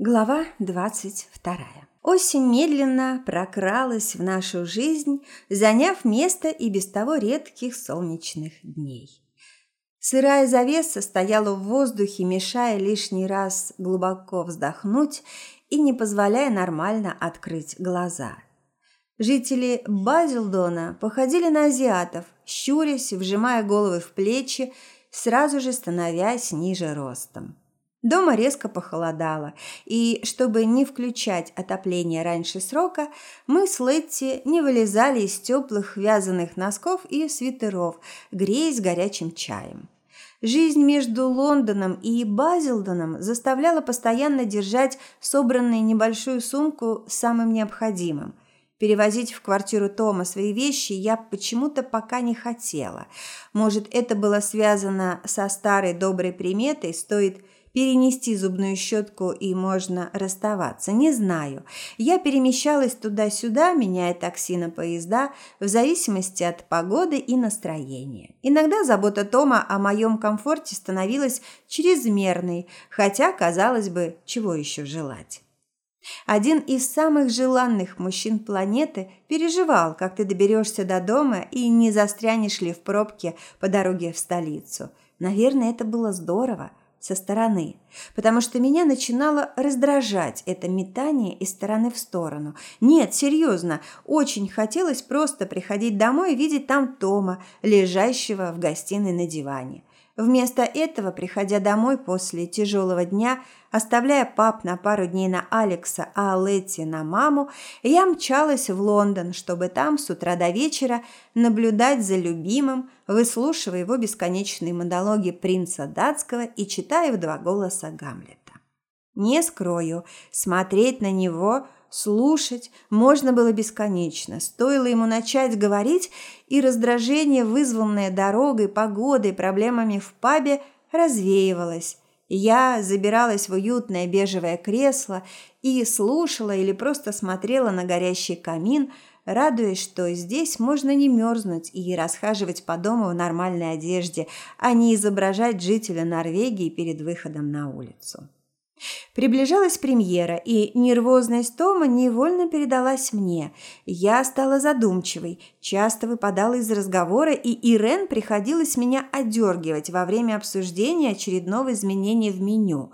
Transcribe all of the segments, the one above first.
Глава двадцать вторая. Осень медленно прокралась в нашу жизнь, заняв место и без того редких солнечных дней. Сырая завеса стояла в воздухе, мешая лишний раз глубоко вздохнуть и не позволяя нормально открыть глаза. Жители Базилдона походили на азиатов, щурясь, вжимая головы в плечи, сразу же становясь ниже ростом. Дома резко похолодало, и чтобы не включать отопление раньше срока, мы с Летти не вылезали из теплых вязаных носков и свитеров, греясь горячим чаем. Жизнь между Лондоном и Базилдоном заставляла постоянно держать собранную небольшую сумку с самым необходимым. Перевозить в квартиру Тома свои вещи я почему-то пока не хотела. Может, это было связано со старой доброй приметой «стоит перенести зубную щетку и можно расставаться, не знаю. Я перемещалась туда-сюда, меняя такси на поезда, в зависимости от погоды и настроения. Иногда забота Тома о моем комфорте становилась чрезмерной, хотя, казалось бы, чего еще желать. Один из самых желанных мужчин планеты переживал, как ты доберешься до дома и не застрянешь ли в пробке по дороге в столицу. Наверное, это было здорово со стороны, потому что меня начинало раздражать это метание из стороны в сторону. Нет, серьезно, очень хотелось просто приходить домой и видеть там Тома, лежащего в гостиной на диване. Вместо этого, приходя домой после тяжелого дня, оставляя пап на пару дней на Алекса, а Летти на маму, я мчалась в Лондон, чтобы там с утра до вечера наблюдать за любимым, выслушивая его бесконечные монологи принца датского и читая в два голоса Гамлета. Не скрою, смотреть на него – Слушать можно было бесконечно. Стоило ему начать говорить, и раздражение, вызванное дорогой, погодой, проблемами в пабе, развеивалось. Я забиралась в уютное бежевое кресло и слушала или просто смотрела на горящий камин, радуясь, что здесь можно не мерзнуть и расхаживать по дому в нормальной одежде, а не изображать жителя Норвегии перед выходом на улицу. Приближалась премьера, и нервозность Тома невольно передалась мне. Я стала задумчивой, часто выпадала из разговора, и Ирен приходилось меня одергивать во время обсуждения очередного изменения в меню.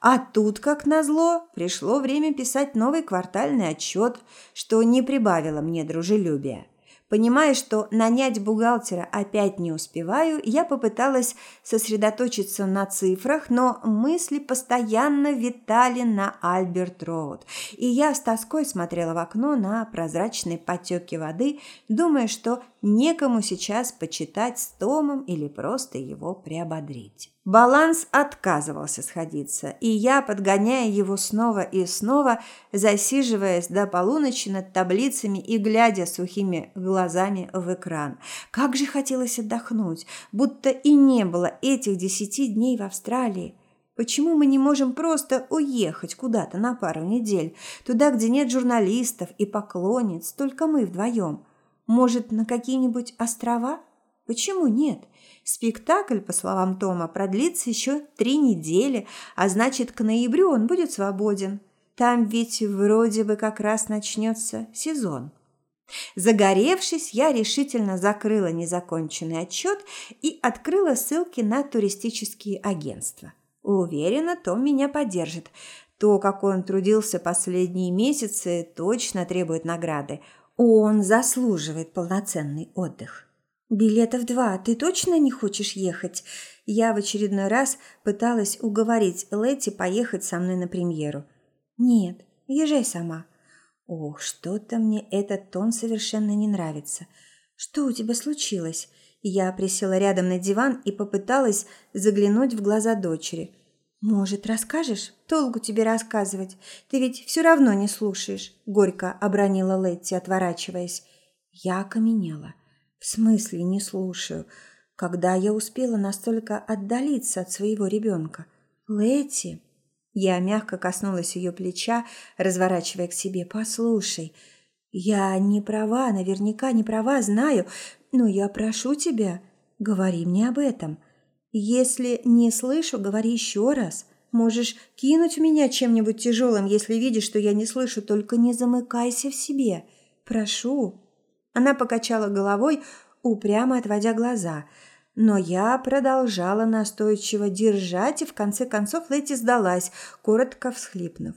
А тут, как назло, пришло время писать новый квартальный отчет, что не прибавило мне дружелюбия. Понимая, что нанять бухгалтера опять не успеваю, я попыталась сосредоточиться на цифрах, но мысли постоянно витали на Альберт-Роуд. И я с тоской смотрела в окно на прозрачные потеки воды, думая, что некому сейчас почитать с Томом или просто его приободрить. Баланс отказывался сходиться, и я, подгоняя его снова и снова, засиживаясь до полуночи над таблицами и глядя сухими глазами в экран. Как же хотелось отдохнуть, будто и не было этих десяти дней в Австралии. Почему мы не можем просто уехать куда-то на пару недель, туда, где нет журналистов и поклонниц, только мы вдвоем? Может, на какие-нибудь острова? Почему нет? Спектакль, по словам Тома, продлится еще три недели, а значит, к ноябрю он будет свободен. Там ведь вроде бы как раз начнется сезон. Загоревшись, я решительно закрыла незаконченный отчет и открыла ссылки на туристические агентства. Уверена, Том меня поддержит. То, как он трудился последние месяцы, точно требует награды. Он заслуживает полноценный отдых. «Билетов два. Ты точно не хочешь ехать?» Я в очередной раз пыталась уговорить Летти поехать со мной на премьеру. «Нет, езжай сама». «Ох, что-то мне этот тон совершенно не нравится. Что у тебя случилось?» Я присела рядом на диван и попыталась заглянуть в глаза дочери. «Может, расскажешь? Толку тебе рассказывать. Ты ведь все равно не слушаешь», – горько обронила Летти, отворачиваясь. Я окаменела. В смысле не слушаю? Когда я успела настолько отдалиться от своего ребенка? Лэти? Я мягко коснулась ее плеча, разворачивая к себе. Послушай, я не права, наверняка не права, знаю, но я прошу тебя, говори мне об этом. Если не слышу, говори еще раз. Можешь кинуть меня чем-нибудь тяжелым, если видишь, что я не слышу, только не замыкайся в себе. Прошу». Она покачала головой, упрямо отводя глаза. Но я продолжала настойчиво держать, и в конце концов Лэти сдалась, коротко всхлипнув.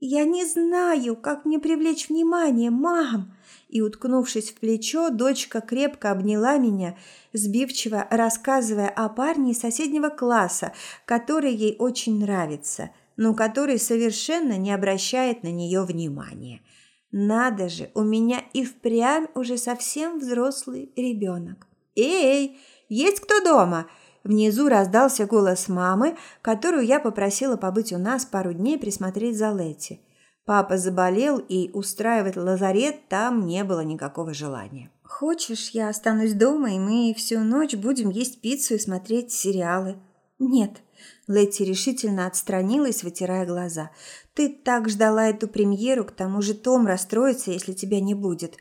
«Я не знаю, как мне привлечь внимание, мам!» И, уткнувшись в плечо, дочка крепко обняла меня, сбивчиво рассказывая о парне из соседнего класса, который ей очень нравится, но который совершенно не обращает на нее внимания. Надо же, у меня и впрямь уже совсем взрослый ребенок. «Эй, есть кто дома?» Внизу раздался голос мамы, которую я попросила побыть у нас пару дней присмотреть за Летти. Папа заболел, и устраивать лазарет там не было никакого желания. «Хочешь, я останусь дома, и мы всю ночь будем есть пиццу и смотреть сериалы?» «Нет». Летти решительно отстранилась, вытирая глаза. «Ты так ждала эту премьеру, к тому же Том расстроится, если тебя не будет.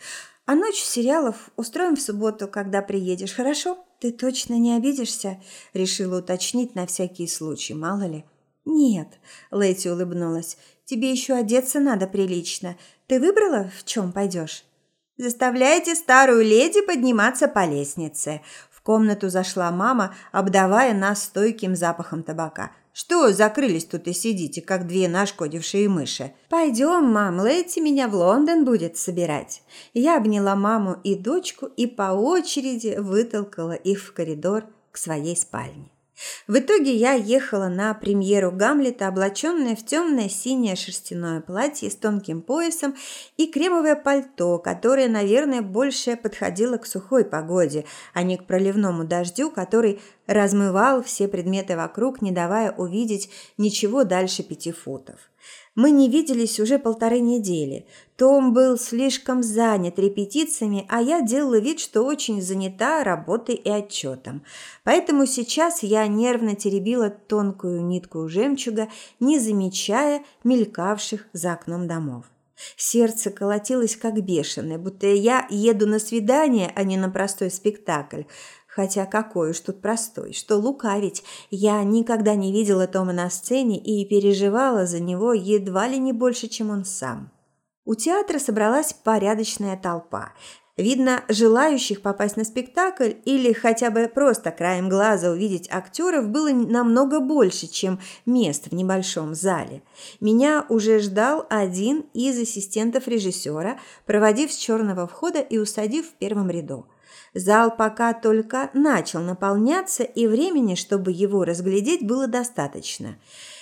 А ночь сериалов устроим в субботу, когда приедешь, хорошо?» «Ты точно не обидишься?» – решила уточнить на всякий случай, мало ли. «Нет», – Лэти улыбнулась, – «тебе еще одеться надо прилично. Ты выбрала, в чем пойдешь?» «Заставляйте старую леди подниматься по лестнице». Комнату зашла мама, обдавая нас стойким запахом табака – что закрылись тут и сидите, как две нашкодившие мыши? Пойдем, мам, Лэти меня в Лондон будет собирать. Я обняла маму и дочку и по очереди вытолкала их в коридор к своей спальне. В итоге я ехала на премьеру Гамлета, облаченная в темное синее шерстяное платье с тонким поясом и кремовое пальто, которое, наверное, больше подходило к сухой погоде, а не к проливному дождю, который размывал все предметы вокруг, не давая увидеть ничего дальше пяти футов. Мы не виделись уже полторы недели. Том был слишком занят репетициями, а я делала вид, что очень занята работой и отчетом. Поэтому сейчас я нервно теребила тонкую нитку жемчуга, не замечая мелькавших за окном домов. Сердце колотилось как бешеное, будто я еду на свидание, а не на простой спектакль. Хотя какой уж тут простой, что лукавить. Я никогда не видела Тома на сцене и переживала за него едва ли не больше, чем он сам. У театра собралась порядочная толпа. Видно, желающих попасть на спектакль или хотя бы просто краем глаза увидеть актеров было намного больше, чем мест в небольшом зале. Меня уже ждал один из ассистентов режиссера, проводив с черного входа и усадив в первом ряду. Зал пока только начал наполняться, и времени, чтобы его разглядеть, было достаточно.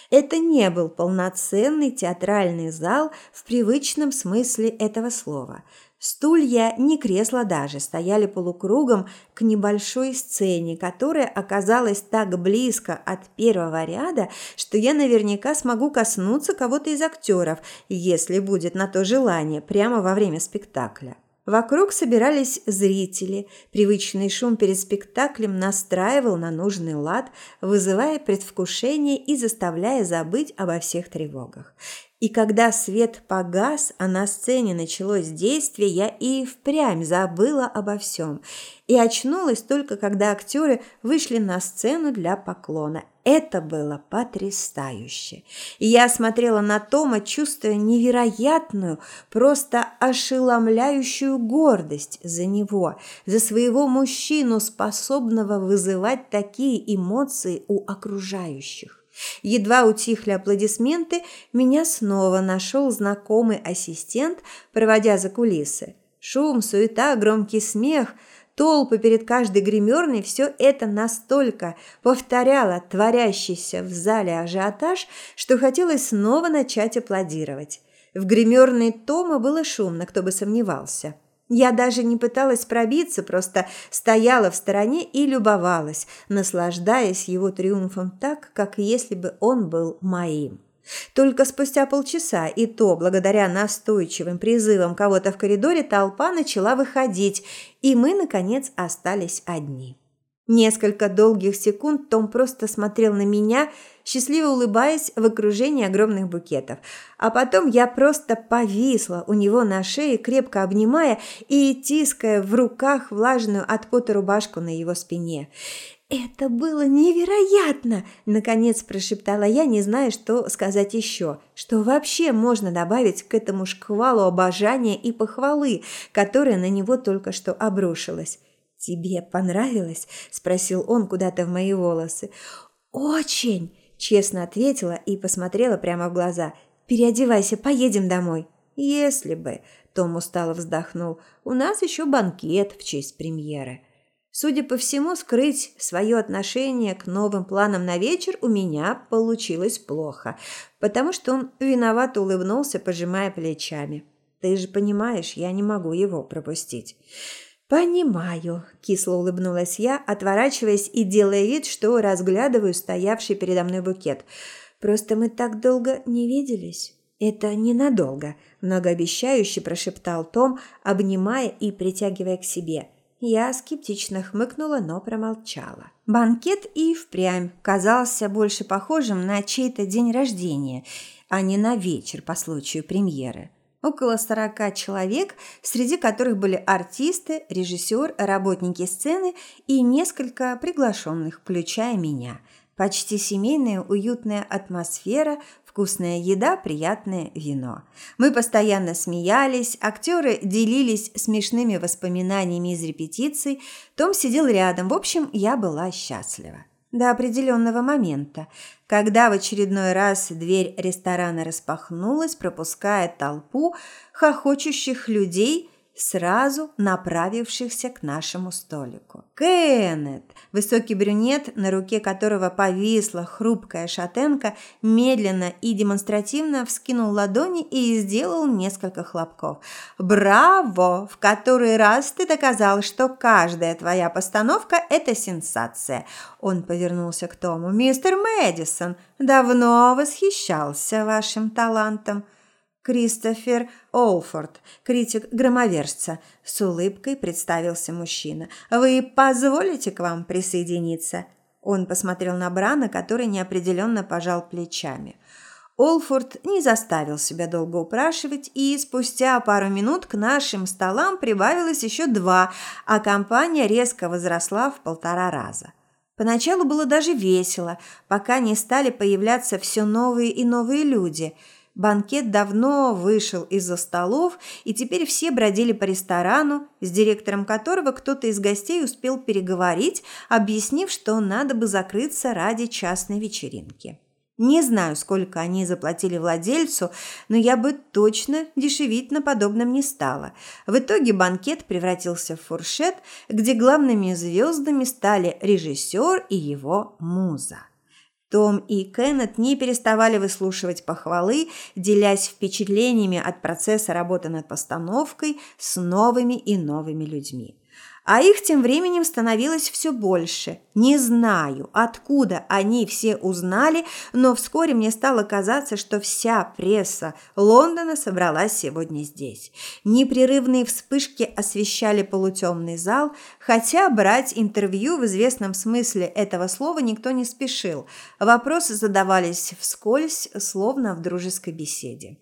Это не был полноценный театральный зал в привычном смысле этого слова. Стулья, не кресла даже, стояли полукругом к небольшой сцене, которая оказалась так близко от первого ряда, что я наверняка смогу коснуться кого-то из актеров, если будет на то желание, прямо во время спектакля. Вокруг собирались зрители. Привычный шум перед спектаклем настраивал на нужный лад, вызывая предвкушение и заставляя забыть обо всех тревогах. И когда свет погас, а на сцене началось действие, я и впрямь забыла обо всем. И очнулась только, когда актеры вышли на сцену для поклона. Это было потрясающе. И я смотрела на Тома, чувствуя невероятную, просто ошеломляющую гордость за него, за своего мужчину, способного вызывать такие эмоции у окружающих. Едва утихли аплодисменты, меня снова нашел знакомый ассистент, проводя за кулисы. Шум, суета, громкий смех, толпы перед каждой гримерной – все это настолько повторяло творящийся в зале ажиотаж, что хотелось снова начать аплодировать. В гримерной Тома было шумно, кто бы сомневался. Я даже не пыталась пробиться, просто стояла в стороне и любовалась, наслаждаясь его триумфом так, как если бы он был моим. Только спустя полчаса, и то благодаря настойчивым призывам кого-то в коридоре, толпа начала выходить, и мы, наконец, остались одни. Несколько долгих секунд Том просто смотрел на меня, счастливо улыбаясь в окружении огромных букетов. А потом я просто повисла у него на шее, крепко обнимая и тиская в руках влажную от пота рубашку на его спине. «Это было невероятно!» – наконец прошептала я, не зная, что сказать еще. Что вообще можно добавить к этому шквалу обожания и похвалы, которая на него только что обрушилась. «Тебе понравилось?» – спросил он куда-то в мои волосы. «Очень!» – честно ответила и посмотрела прямо в глаза. «Переодевайся, поедем домой». «Если бы», – Том устало вздохнул, – «у нас еще банкет в честь премьеры». Судя по всему, скрыть свое отношение к новым планам на вечер у меня получилось плохо, потому что он виновато улыбнулся, пожимая плечами. «Ты же понимаешь, я не могу его пропустить». «Понимаю», – кисло улыбнулась я, отворачиваясь и делая вид, что разглядываю стоявший передо мной букет. «Просто мы так долго не виделись». «Это ненадолго», – многообещающе прошептал Том, обнимая и притягивая к себе – я скептично хмыкнула, но промолчала. Банкет и впрямь казался больше похожим на чей-то день рождения, а не на вечер по случаю премьеры. Около сорока человек, среди которых были артисты, режиссер, работники сцены и несколько приглашенных, включая меня. Почти семейная уютная атмосфера, Вкусная еда, приятное вино. Мы постоянно смеялись, актеры делились смешными воспоминаниями из репетиций, Том сидел рядом. В общем, я была счастлива. До определенного момента, когда в очередной раз дверь ресторана распахнулась, пропуская толпу хохочущих людей – сразу направившихся к нашему столику. Кеннет, высокий брюнет, на руке которого повисла хрупкая шатенка, медленно и демонстративно вскинул ладони и сделал несколько хлопков. «Браво! В который раз ты доказал, что каждая твоя постановка – это сенсация!» Он повернулся к Тому. «Мистер Мэдисон давно восхищался вашим талантом». Кристофер Олфорд, критик громовержца, с улыбкой представился мужчина. Вы позволите к вам присоединиться? Он посмотрел на Брана, который неопределенно пожал плечами. Олфорд не заставил себя долго упрашивать, и спустя пару минут к нашим столам прибавилось еще два, а компания резко возросла в полтора раза. Поначалу было даже весело, пока не стали появляться все новые и новые люди – Банкет давно вышел из-за столов, и теперь все бродили по ресторану, с директором которого кто-то из гостей успел переговорить, объяснив, что надо бы закрыться ради частной вечеринки. Не знаю, сколько они заплатили владельцу, но я бы точно дешевить на подобном не стала. В итоге банкет превратился в фуршет, где главными звездами стали режиссер и его муза. Том и Кеннет не переставали выслушивать похвалы, делясь впечатлениями от процесса работы над постановкой с новыми и новыми людьми а их тем временем становилось все больше. Не знаю, откуда они все узнали, но вскоре мне стало казаться, что вся пресса Лондона собралась сегодня здесь. Непрерывные вспышки освещали полутемный зал, хотя брать интервью в известном смысле этого слова никто не спешил. Вопросы задавались вскользь, словно в дружеской беседе.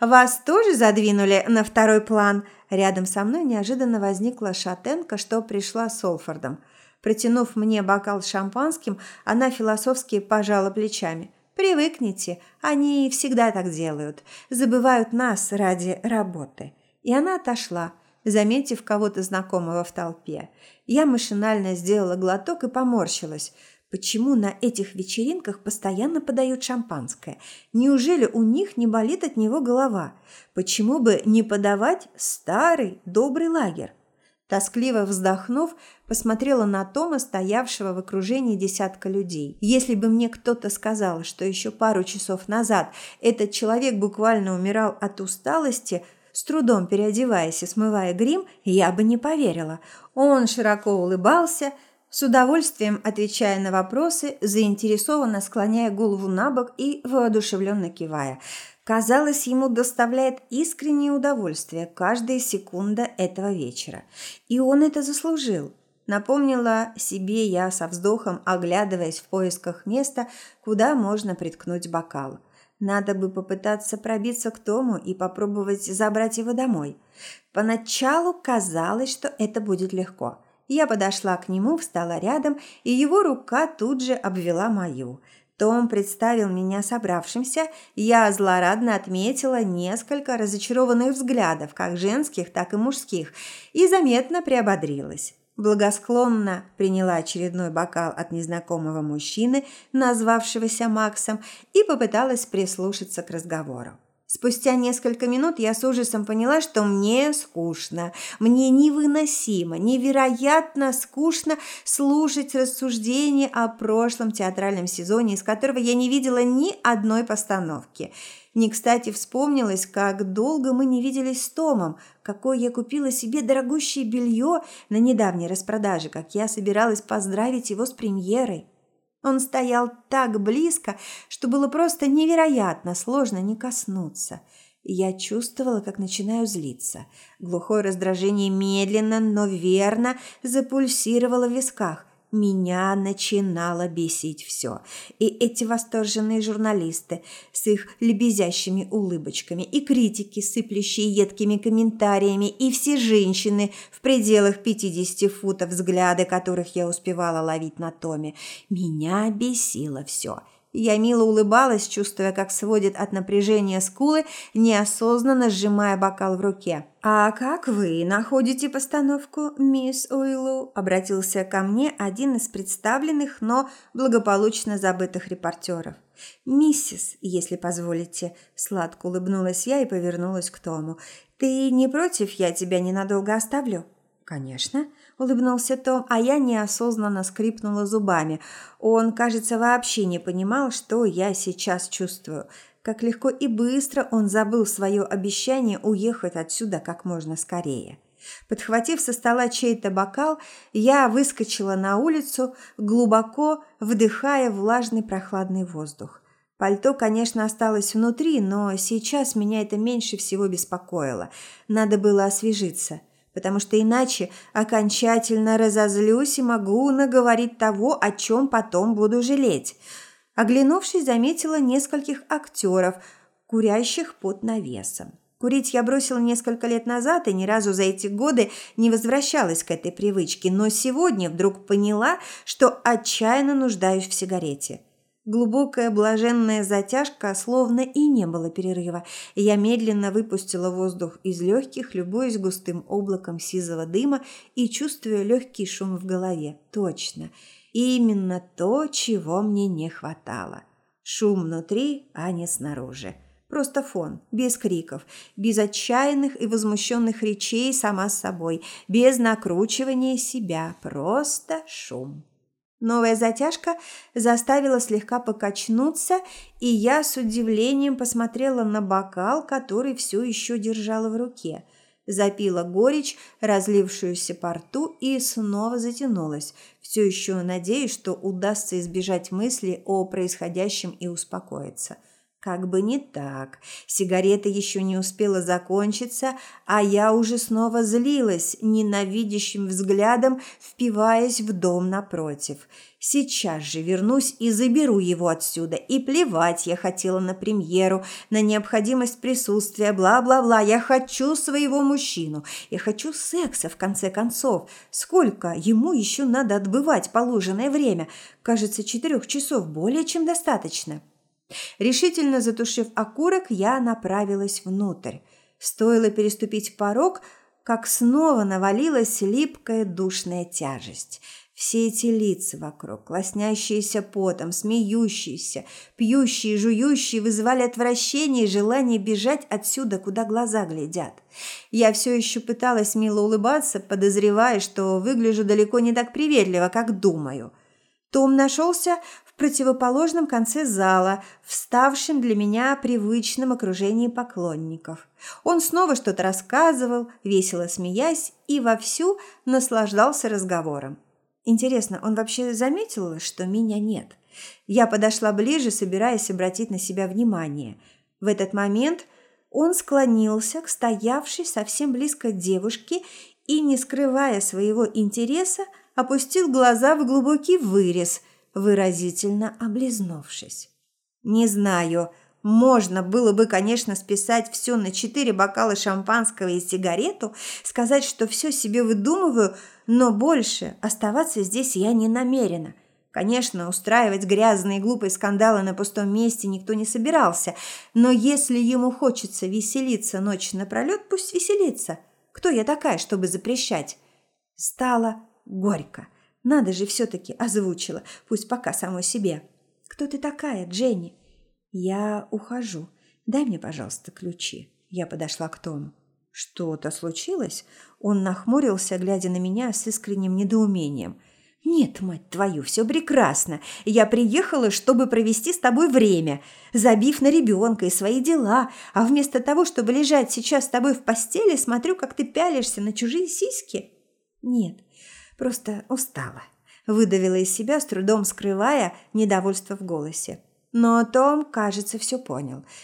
«Вас тоже задвинули на второй план?» Рядом со мной неожиданно возникла шатенка, что пришла с Олфордом. Протянув мне бокал с шампанским, она философски пожала плечами. «Привыкните, они всегда так делают. Забывают нас ради работы». И она отошла, заметив кого-то знакомого в толпе. Я машинально сделала глоток и поморщилась – Почему на этих вечеринках постоянно подают шампанское? Неужели у них не болит от него голова? Почему бы не подавать старый добрый лагерь? Тоскливо вздохнув, посмотрела на Тома, стоявшего в окружении десятка людей. Если бы мне кто-то сказал, что еще пару часов назад этот человек буквально умирал от усталости, с трудом переодеваясь и смывая грим, я бы не поверила. Он широко улыбался – с удовольствием отвечая на вопросы, заинтересованно склоняя голову на бок и воодушевленно кивая. Казалось, ему доставляет искреннее удовольствие каждая секунда этого вечера. И он это заслужил. Напомнила себе я со вздохом, оглядываясь в поисках места, куда можно приткнуть бокал. Надо бы попытаться пробиться к Тому и попробовать забрать его домой. Поначалу казалось, что это будет легко – Я подошла к нему, встала рядом, и его рука тут же обвела мою. Том представил меня собравшимся, я злорадно отметила несколько разочарованных взглядов, как женских, так и мужских, и заметно приободрилась. Благосклонно приняла очередной бокал от незнакомого мужчины, назвавшегося Максом, и попыталась прислушаться к разговору. Спустя несколько минут я с ужасом поняла, что мне скучно. Мне невыносимо, невероятно скучно слушать рассуждения о прошлом театральном сезоне, из которого я не видела ни одной постановки. Не кстати вспомнилось, как долго мы не виделись с Томом, какое я купила себе дорогущее белье на недавней распродаже, как я собиралась поздравить его с премьерой. Он стоял так близко, что было просто невероятно сложно не коснуться. Я чувствовала, как начинаю злиться. Глухое раздражение медленно, но верно запульсировало в висках. Меня начинало бесить все. И эти восторженные журналисты с их лебезящими улыбочками, и критики, сыплющие едкими комментариями, и все женщины в пределах 50 футов, взгляды которых я успевала ловить на Томе. Меня бесило все. Я мило улыбалась, чувствуя, как сводит от напряжения скулы, неосознанно сжимая бокал в руке. «А как вы находите постановку, мисс Уиллу?» – обратился ко мне один из представленных, но благополучно забытых репортеров. «Миссис, если позволите», – сладко улыбнулась я и повернулась к Тому. «Ты не против, я тебя ненадолго оставлю?» «Конечно», – улыбнулся Том, а я неосознанно скрипнула зубами. Он, кажется, вообще не понимал, что я сейчас чувствую. Как легко и быстро он забыл свое обещание уехать отсюда как можно скорее. Подхватив со стола чей-то бокал, я выскочила на улицу, глубоко вдыхая влажный прохладный воздух. Пальто, конечно, осталось внутри, но сейчас меня это меньше всего беспокоило. Надо было освежиться потому что иначе окончательно разозлюсь и могу наговорить того, о чем потом буду жалеть. Оглянувшись, заметила нескольких актеров, курящих под навесом. Курить я бросила несколько лет назад и ни разу за эти годы не возвращалась к этой привычке, но сегодня вдруг поняла, что отчаянно нуждаюсь в сигарете. Глубокая блаженная затяжка, словно и не было перерыва. Я медленно выпустила воздух из легких, любуясь густым облаком сизого дыма и чувствуя легкий шум в голове. Точно. Именно то, чего мне не хватало. Шум внутри, а не снаружи. Просто фон, без криков, без отчаянных и возмущенных речей сама с собой, без накручивания себя, просто шум. Новая затяжка заставила слегка покачнуться, и я с удивлением посмотрела на бокал, который все еще держала в руке. Запила горечь, разлившуюся по рту, и снова затянулась. Все еще надеюсь, что удастся избежать мысли о происходящем и успокоиться. – как бы не так. Сигарета еще не успела закончиться, а я уже снова злилась, ненавидящим взглядом впиваясь в дом напротив. Сейчас же вернусь и заберу его отсюда. И плевать я хотела на премьеру, на необходимость присутствия, бла-бла-бла. Я хочу своего мужчину. Я хочу секса, в конце концов. Сколько ему еще надо отбывать положенное время? Кажется, четырех часов более чем достаточно. Решительно затушив окурок, я направилась внутрь. Стоило переступить порог, как снова навалилась липкая душная тяжесть. Все эти лица вокруг, лоснящиеся потом, смеющиеся, пьющие, жующие, вызывали отвращение и желание бежать отсюда, куда глаза глядят. Я все еще пыталась мило улыбаться, подозревая, что выгляжу далеко не так приветливо, как думаю. Том нашелся противоположном конце зала, вставшем для меня привычном окружении поклонников. Он снова что-то рассказывал, весело смеясь, и вовсю наслаждался разговором. Интересно, он вообще заметил, что меня нет? Я подошла ближе, собираясь обратить на себя внимание. В этот момент он склонился к стоявшей совсем близко девушке и, не скрывая своего интереса, опустил глаза в глубокий вырез – выразительно облизнувшись. Не знаю, Можно было бы, конечно, списать все на четыре бокала шампанского и сигарету, сказать, что все себе выдумываю, но больше оставаться здесь я не намерена. Конечно, устраивать грязные и глупые скандалы на пустом месте никто не собирался, но если ему хочется веселиться ночь напролет, пусть веселится. Кто я такая, чтобы запрещать? Стало горько. Надо же все-таки озвучила, пусть пока самой себе. Кто ты такая, Дженни? Я ухожу. Дай мне, пожалуйста, ключи. Я подошла к Тому. Что-то случилось? Он нахмурился, глядя на меня с искренним недоумением. «Нет, мать твою, все прекрасно. Я приехала, чтобы провести с тобой время, забив на ребенка и свои дела, а вместо того, чтобы лежать сейчас с тобой в постели, смотрю, как ты пялишься на чужие сиськи». «Нет, просто устала», – выдавила из себя, с трудом скрывая недовольство в голосе. Но Том, кажется, все понял –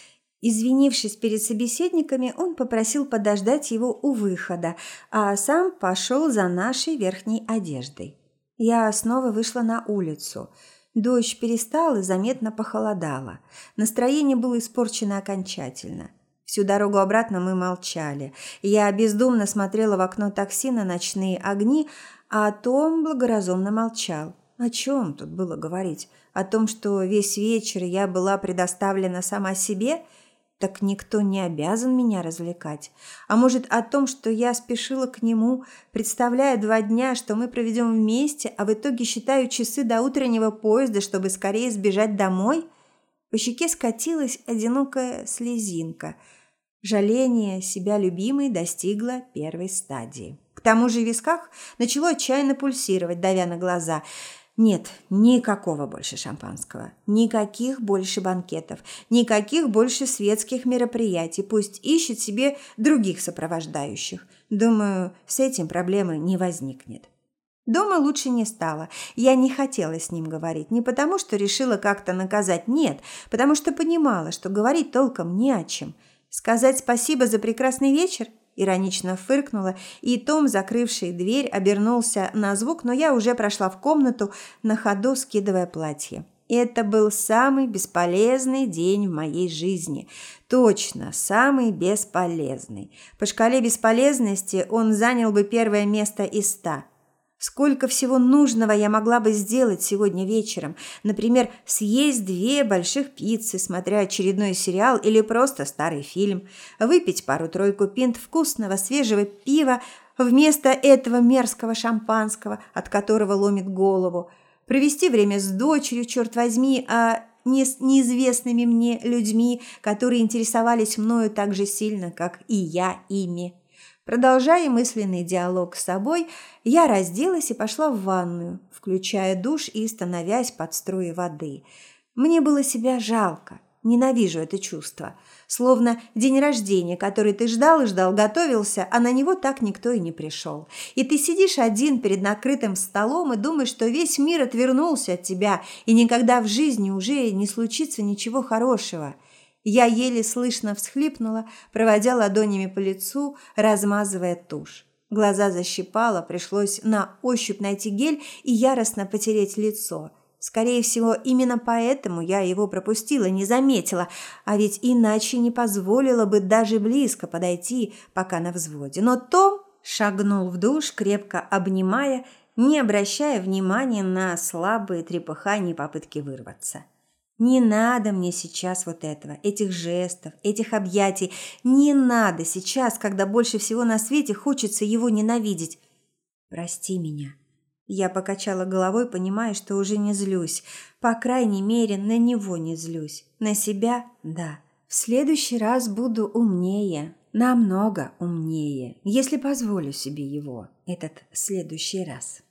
Извинившись перед собеседниками, он попросил подождать его у выхода, а сам пошел за нашей верхней одеждой. Я снова вышла на улицу. Дождь перестал и заметно похолодало. Настроение было испорчено окончательно. Всю дорогу обратно мы молчали. Я бездумно смотрела в окно такси на ночные огни, а Том благоразумно молчал. О чем тут было говорить? О том, что весь вечер я была предоставлена сама себе – так никто не обязан меня развлекать. А может, о том, что я спешила к нему, представляя два дня, что мы проведем вместе, а в итоге считаю часы до утреннего поезда, чтобы скорее сбежать домой? По щеке скатилась одинокая слезинка. Жаление себя любимой достигло первой стадии. Тому же висках начало отчаянно пульсировать, давя на глаза – нет, никакого больше шампанского, никаких больше банкетов, никаких больше светских мероприятий. Пусть ищет себе других сопровождающих. Думаю, с этим проблемы не возникнет. Дома лучше не стало. Я не хотела с ним говорить. Не потому, что решила как-то наказать. Нет, потому что понимала, что говорить толком не о чем. Сказать спасибо за прекрасный вечер – Иронично фыркнула, и Том, закрывший дверь, обернулся на звук, но я уже прошла в комнату, на ходу скидывая платье. Это был самый бесполезный день в моей жизни. Точно, самый бесполезный. По шкале бесполезности он занял бы первое место из ста – Сколько всего нужного я могла бы сделать сегодня вечером. Например, съесть две больших пиццы, смотря очередной сериал или просто старый фильм. Выпить пару-тройку пинт вкусного свежего пива вместо этого мерзкого шампанского, от которого ломит голову. Провести время с дочерью, черт возьми, а не с неизвестными мне людьми, которые интересовались мною так же сильно, как и я ими. Продолжая мысленный диалог с собой, я разделась и пошла в ванную, включая душ и становясь под струи воды. Мне было себя жалко. Ненавижу это чувство. Словно день рождения, который ты ждал и ждал, готовился, а на него так никто и не пришел. И ты сидишь один перед накрытым столом и думаешь, что весь мир отвернулся от тебя, и никогда в жизни уже не случится ничего хорошего – я еле слышно всхлипнула, проводя ладонями по лицу, размазывая тушь. Глаза защипало, пришлось на ощупь найти гель и яростно потереть лицо. Скорее всего, именно поэтому я его пропустила, не заметила, а ведь иначе не позволила бы даже близко подойти, пока на взводе. Но Том шагнул в душ, крепко обнимая, не обращая внимания на слабые трепыхания и попытки вырваться. Не надо мне сейчас вот этого, этих жестов, этих объятий. Не надо сейчас, когда больше всего на свете хочется его ненавидеть. Прости меня. Я покачала головой, понимая, что уже не злюсь. По крайней мере, на него не злюсь. На себя – да. В следующий раз буду умнее, намного умнее, если позволю себе его, этот следующий раз.